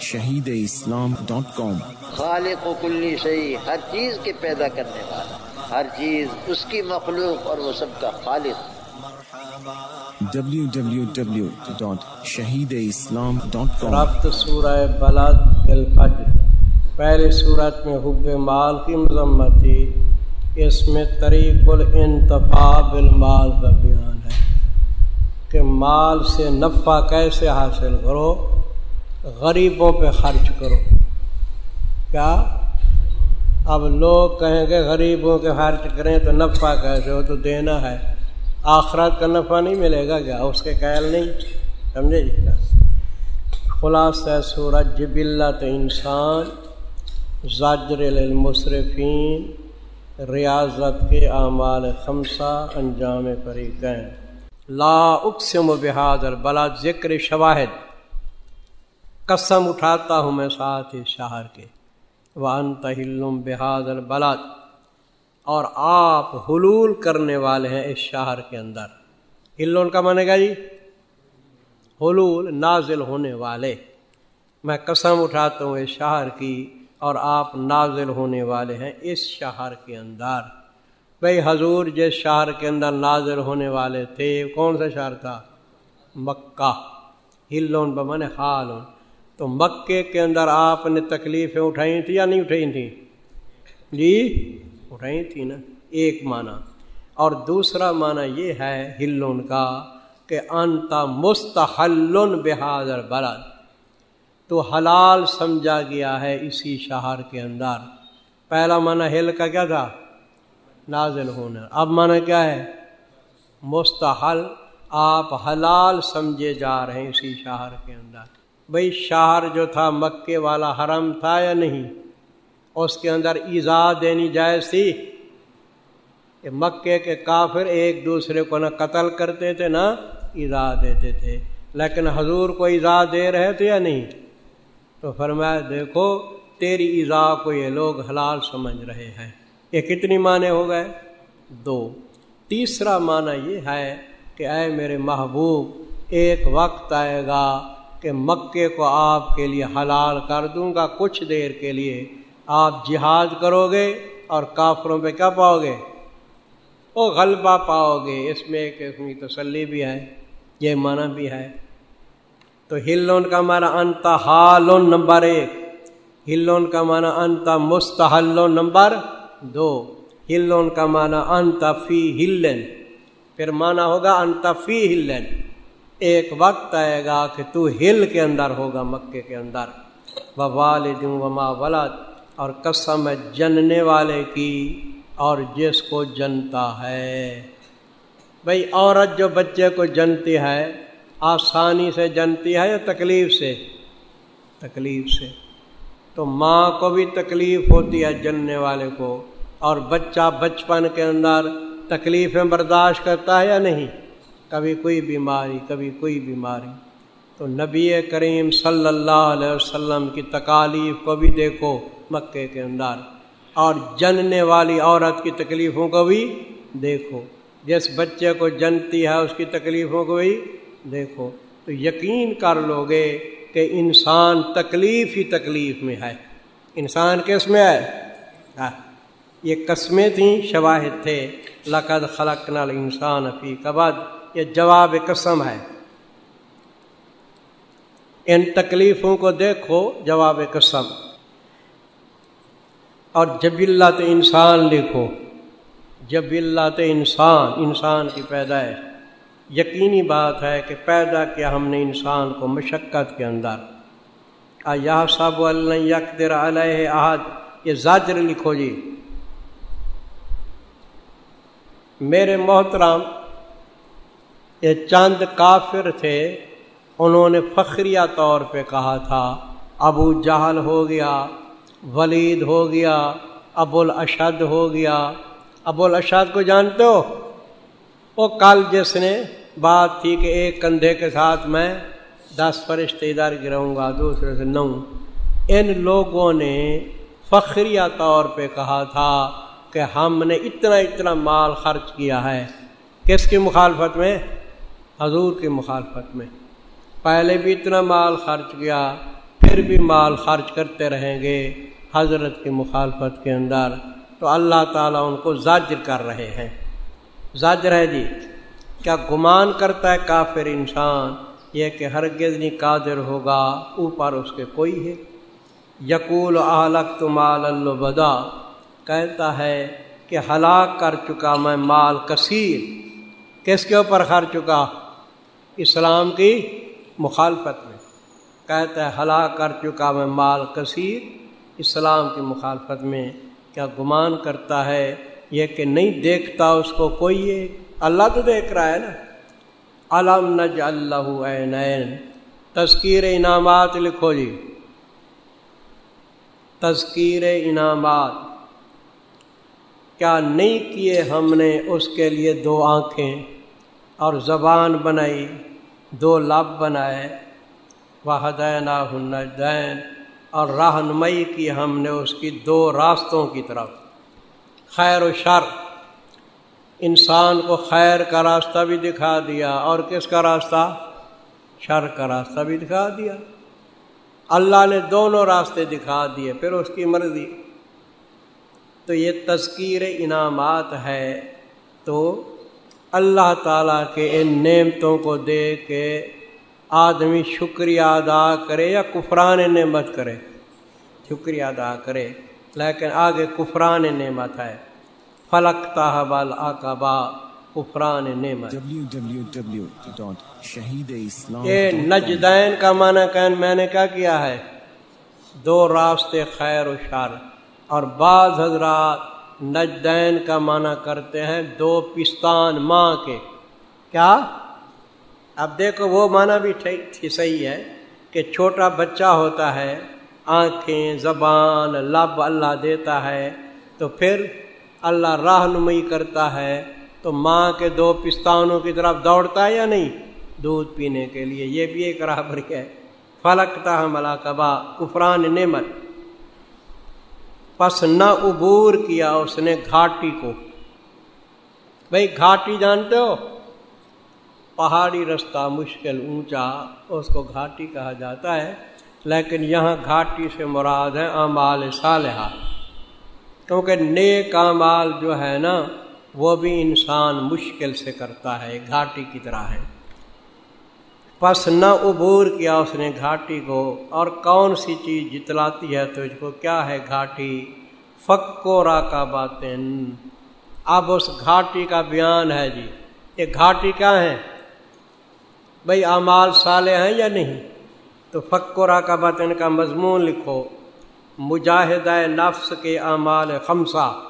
Shaheed Islam dot کام۔ خالق و کلی شہی ہر چیز کے پیدا کرنے والا ہر چیز اس کی مخلوق اور وہ سب کا خالق۔ www.shahideislam.com ربط سورہ بلد الفجر۔ پہلی صورت میں حب مال کی مذمت تھی۔ اس میں طریق الانتفاع بالمال کا بیان ہے کہ مال سے نفع کیسے حاصل کرو؟ غریبوں پہ خرچ کرو۔ کیا؟ اب لوگ کہیں گے غریبوں کے خرچ کریں تو نفع کیسے ہو؟ تو دینا ہے۔ آخرت کا نفع نہیں ملے گا کیا؟ اس کے قائل نہیں۔ سمجھے جی؟ خلاصہ سورج جبلت انسان زاجر المصرفین ریاضت کے اعمال خمسہ انجام فریقین۔ لا اقسم و بحاد البلا ذکر شواہد۔ قسم اٹھاتا ہوں میں ساتھ ہی شہر کے۔ وان تہلم بحاد البلاد اور آپ حلول کرنے والے ہیں اس شہر کے اندر۔ ہلون کا مانے گا جی؟ حلول، نازل ہونے والے۔ میں قسم اٹھاتا ہوں اس شہر کی اور آپ نازل ہونے والے ہیں اس شہر کے اندر۔ بھائی حضور جس شہر کے اندر نازل ہونے والے تھے، کون سا شہر تھا؟ مکہ۔ ہلون بمن حال تو مکے کے اندر آپ نے تکلیفیں اٹھائی تھیں یا نہیں اٹھائی تھیں؟ جی اٹھائی تھی نا، ایک معنی۔ اور دوسرا معنی یہ ہے ہلون کا کہ انتا مستحل بحاظر برد تو حلال سمجھا گیا ہے اسی شہر کے اندر۔ پہلا معنی ہل کا کیا تھا؟ نازل ہونا۔ اب معنی کیا ہے؟ مستحل۔ آپ حلال سمجھے جا رہے ہیں اسی شہر کے اندر۔ بھائی شہر جو تھا مکے والا حرم تھا یا نہیں؟ اس کے اندر ایزا دینی جائز تھی۔ کہ مکے کے کافر ایک دوسرے کو نہ قتل کرتے تھے نہ ایزا دیتے تھے۔ لیکن حضور کو ایزا دے رہے تھے یا نہیں؟ تو فرمایا، دیکھو، تیری ایزا کو یہ لوگ حلال سمجھ رہے ہیں۔ یہ کتنی معنی ہو گئے؟ دو۔ تیسرا معنی یہ ہے کہ اے میرے محبوب، ایک وقت آئے گا کہ مکے کو آپ کے لیے حلال کر دوں گا کچھ دیر کے لیے۔ آپ جہاد کرو گے اور کافروں پہ کیا پاؤ گے؟ وہ غلبہ پاؤ گے۔ اس میں ایک قسم تسلی بھی ہے، یہ معنی بھی ہے۔ تو ہلون کا معنی انت حال نمبر ایک۔ ہلون کا معنی انت مستحل نمبر دو۔ ہلون کا معنی انت فی ہلن۔ پھر معنی ہوگا انت فی ہلن۔ ایک وقت آئے گا کہ تو ہل کے اندر ہوگا، مکے کے اندر۔ و والد وما ولاد اور قسم جننے والے کی، اور جس کو جنتا ہے۔ بھائی عورت جو بچے کو جنتی ہے، آسانی سے جنتی ہے یا تکلیف سے؟ تکلیف سے۔ تو ماں کو بھی تکلیف ہوتی ہے جننے والے کو، اور بچہ بچپن کے اندر تکلیفیں برداشت کرتا ہے یا نہیں؟ کبھی کوئی بیماری، کبھی کوئی بیماری۔ تو نبی کریم صلی اللہ علیہ وسلم کی تکالیف کو بھی دیکھو، مکے کے اندر۔ اور جننے والی عورت کی تکلیفوں کو بھی دیکھو۔ جس بچے کو جنتی ہے، اس کی تکلیفوں کو بھی دیکھو۔ تو یقین کر لو گے کہ انسان تکلیف ہی تکلیف میں ہے۔ انسان کس میں ہے؟ ہاں، یہ قسمیں تھیں، شواہد تھے۔ لقد خلق نل انسان فی کبد۔ یہ جواب قسم ہے۔ ان تکلیفوں کو دیکھو، جواب قسم۔ اور جب اللہ انسان لکھو۔ جب اللہ انسان انسان کی پیدائش۔ یقینی بات ہے کہ پیدا کیا ہم نے انسان کو مشقت کے اندر۔ یا صاحب اللہ یکر علیہ احد۔ یہ زاجر لکھو جی۔ میرے محترام یہ چند کافر تھے، انہوں نے فخریہ طور پہ کہا تھا، ابو جہل ہو گیا، ولید ہو گیا ابو الاشد ہو گیا۔ ابو الاشد کو جانتے ہو؟ وہ کل جس نے بات تھی کہ ایک کندھے کے ساتھ میں دس فرشتے ادھر گروں گا، دوسرے سے نو۔ ان لوگوں نے فخریہ طور پہ کہا تھا کہ ہم نے اتنا اتنا مال خرچ کیا ہے۔ کس کی مخالفت میں؟ حضور کی مخالفت میں۔ پہلے بھی اتنا مال خرچ کیا، پھر بھی مال خرچ کرتے رہیں گے حضرت کی مخالفت کے اندر۔ تو اللہ تعالیٰ ان کو زاجر کر رہے ہیں۔ زاجر ہے جی کیا گمان کرتا ہے کافر انسان؟ یہ کہ ہرگز نہیں قادر ہوگا، اوپر اس کے کوئی ہے۔ یقول اعلق تو مال البدا کہتا ہے کہ ہلاک کر چکا میں مال کثیر۔ کس کے اوپر خر چکا؟ اسلام کی مخالفت میں۔ کہتا ہے، ہلاک کر چکا میں مال کثیر۔ اسلام کی مخالفت میں کیا گمان کرتا ہے؟ یہ کہ نہیں دیکھتا اس کو کوئی یہ۔ اللہ تو دیکھ رہا ہے نا۔ علم نج اللہ نین تذکیر انعامات لکھو جی۔ تذکیر انعامات۔ کیا نہیں کیے ہم نے اس کے لیے دو آنکھیں اور زبان بنائی؟ دو لب بنائے واحدین دین اور رہنمائی کی ہم نے اس کی دو راستوں کی طرف۔ خیر و شر، انسان کو خیر کا راستہ بھی دکھا دیا، اور کس کا راستہ؟ شر کا راستہ بھی دکھا دیا۔ اللہ نے دونوں راستے دکھا دیے، پھر اس کی مرضی۔ تو یہ تذکیر انعامات ہے، تو اللہ تعالیٰ کے ان نعمتوں کو دے کے آدمی شکریہ ادا کرے یا کفران نعمت کرے۔ شکریہ ادا کرے لیکن آگے کفران نعمت ہے۔ فلک تاہب القبا کفران نعمت۔ یہ نجدین کا معنی کہن میں نے کیا کیا ہے؟ دو راستے خیر و شر اور بعض حضرات نجدین کا معنی کرتے ہیں دو پستان ماں کے۔ کیا؟ اب دیکھو وہ معنی بھی صحیح ہے کہ چھوٹا بچہ ہوتا ہے، آنکھیں، زبان، لب اللہ دیتا ہے، تو پھر اللہ رہنمائی کرتا ہے۔ تو ماں کے دو پستانوں کی طرف دوڑتا ہے یا نہیں؟ دودھ پینے کے لیے، یہ بھی ایک رابر ہے۔ فلکتا ملا کبا، کفران نعمت۔ پس نہ عبور کیا اس نے گھاٹی کو۔ بھائی گھاٹی جانتے ہو؟ پہاڑی رستہ مشکل اونچا اس کو گھاٹی کہا جاتا ہے، لیکن یہاں گھاٹی سے مراد ہے امال صالحہ۔ کیونکہ نیک اعمال جو ہے نا، وہ بھی انسان مشکل سے کرتا ہے گھاٹی کی طرح ہے۔ پس نہ عبور کیا اس نے گھاٹی کو، اور کون سی چیز جتلاتی ہے تو اس کو؟ کیا ہے گھاٹی؟ فکورا کا باتیں اب اس گھاٹی کا بیان ہے جی۔ یہ گھاٹی کیا ہے بھائی اعمال سالے ہیں یا نہیں؟ تو فکورا کا باتن کا مضمون لکھو۔ مجاہدہ نفس کے اعمال خمسہ۔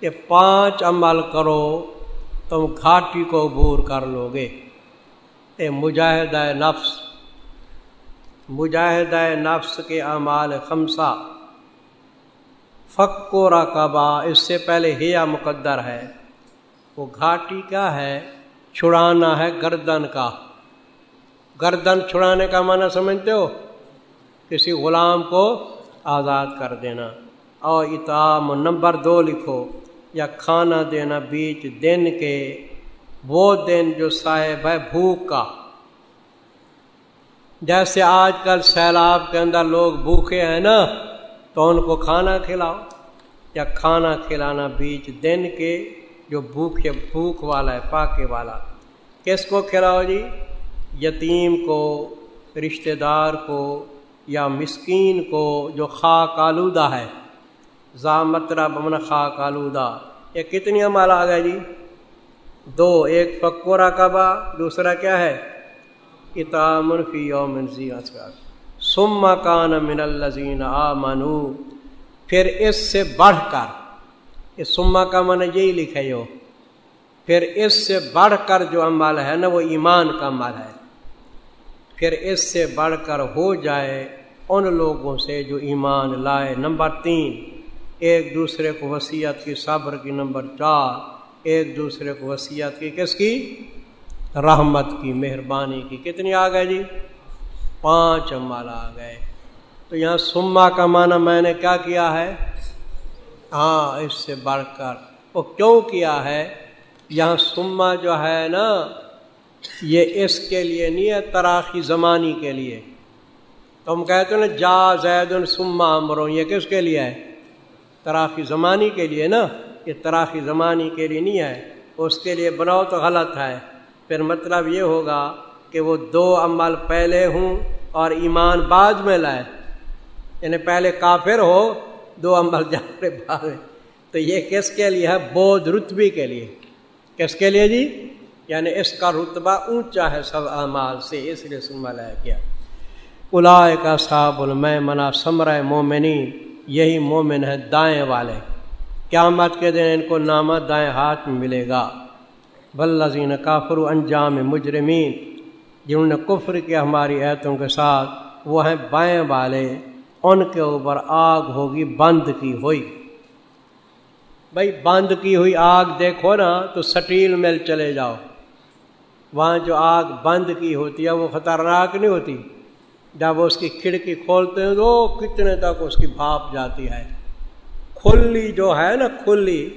کہ پانچ عمل کرو، تم گھاٹی کو عبور کر لو گے۔ اے مجاہدہ نفس مجاہدہ نفس کے اعمال خمسہ۔ فق و رقبہ، اس سے پہلے ہیا مقدر ہے۔ وہ گھاٹی کیا ہے، چھڑانا ہے گردن کا۔ گردن چھڑانے کا معنی سمجھتے ہو؟ کسی غلام کو آزاد کر دینا۔ اور اتام، نمبر دو لکھو۔ یا کھانا دینا بیچ دن کے۔ وہ دن جو صاحب ہے بھوک کا۔ جیسے آج کل سیلاب کے اندر لوگ بھوکے ہیں نا، تو ان کو کھانا کھلاؤ یا کھانا کھلانا بیچ دن کے جو بھوکے، بھوک والا ہے، پاکے والا۔ کس کو کھلاؤ جی؟ یتیم کو، رشتہ دار کو یا مسکین کو جو خاک آلودہ ہے۔ زامترا بمن خاک آلودہ۔ یہ کتنی عمال آ گئے جی؟ دو، ایک پکورا کبا دوسرا کیا ہے؟ فی یوم سم کان من الزین آ منو پھر اس سے بڑھ کر اس سما کا من یہی لکھے ہو پھر اس سے بڑھ کر جو عمل ہے نا، وہ ایمان کا عمل ہے۔ پھر اس سے بڑھ کر ہو جائے ان لوگوں سے جو ایمان لائے۔ نمبر تین، ایک دوسرے کو وصیت کی صبر کی نمبر چار۔ ایک دوسرے کو وصیت کی کس کی؟ رحمت کی، مہربانی کی۔ کتنی آ گئے جی؟ پانچ عمال آ گئے۔ تو یہاں سما کا معنی میں نے کیا کیا ہے؟ ہاں اس سے بڑھ کر۔ وہ کیوں کیا ہے؟ یہاں سما جو ہے نا، یہ اس کے لیے نہیں ہے، تراخی زمانی کے لیے۔ تو ہم کہتے ہیں نا، جا زید السما امرو، یہ کس کے لیے ہے؟ تراخی زمانی کے لیے نا۔ یہ تراخی زمانی کے لیے نہیں ہے، اس کے لیے بناؤ تو غلط ہے۔ پھر مطلب یہ ہوگا کہ وہ دو عمل پہلے ہوں اور ایمان بعد میں لائے۔ یعنی پہلے کافر ہو، دو عمل جانے بعد تو یہ کس کے لیے ہے؟ بودھ رتبی کے لیے۔ کس کے لیے جی؟ یعنی اس کا رتبہ اونچا ہے سب اعمال سے، اس لیے سنبھال ہے کیا الائے کا صاحب المے منا سمر مومنی یہی مومن ہے دائیں والے۔ قیامت کے دن ان کو نامہ دائیں ہاتھ میں ملے گا۔ بلزین کافر انجام مجرمین، جنہوں نے کفر کیا ہماری ایتوں کے ساتھ، وہ ہیں بائیں والے، ان کے اوپر آگ ہوگی، بند کی ہوئی۔ بھائی بند کی ہوئی آگ دیکھو نا، تو سٹیل مل چلے جاؤ۔ وہاں جو آگ بند کی ہوتی ہے، وہ خطرناک نہیں ہوتی۔ جب وہ اس کی کھڑکی کھولتے ہیں، تو کتنے تک اس کی بھاپ جاتی ہے۔ کھلی جو ہے نا کھلی،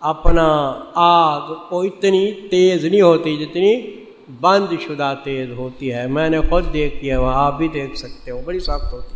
اپنا آگ وہ اتنی تیز نہیں ہوتی جتنی بند شدہ تیز ہوتی ہے۔ میں نے خود دیکھی ہے وہاں آپ بھی دیکھ سکتے ہو، بڑی سخت ہوتی ہے۔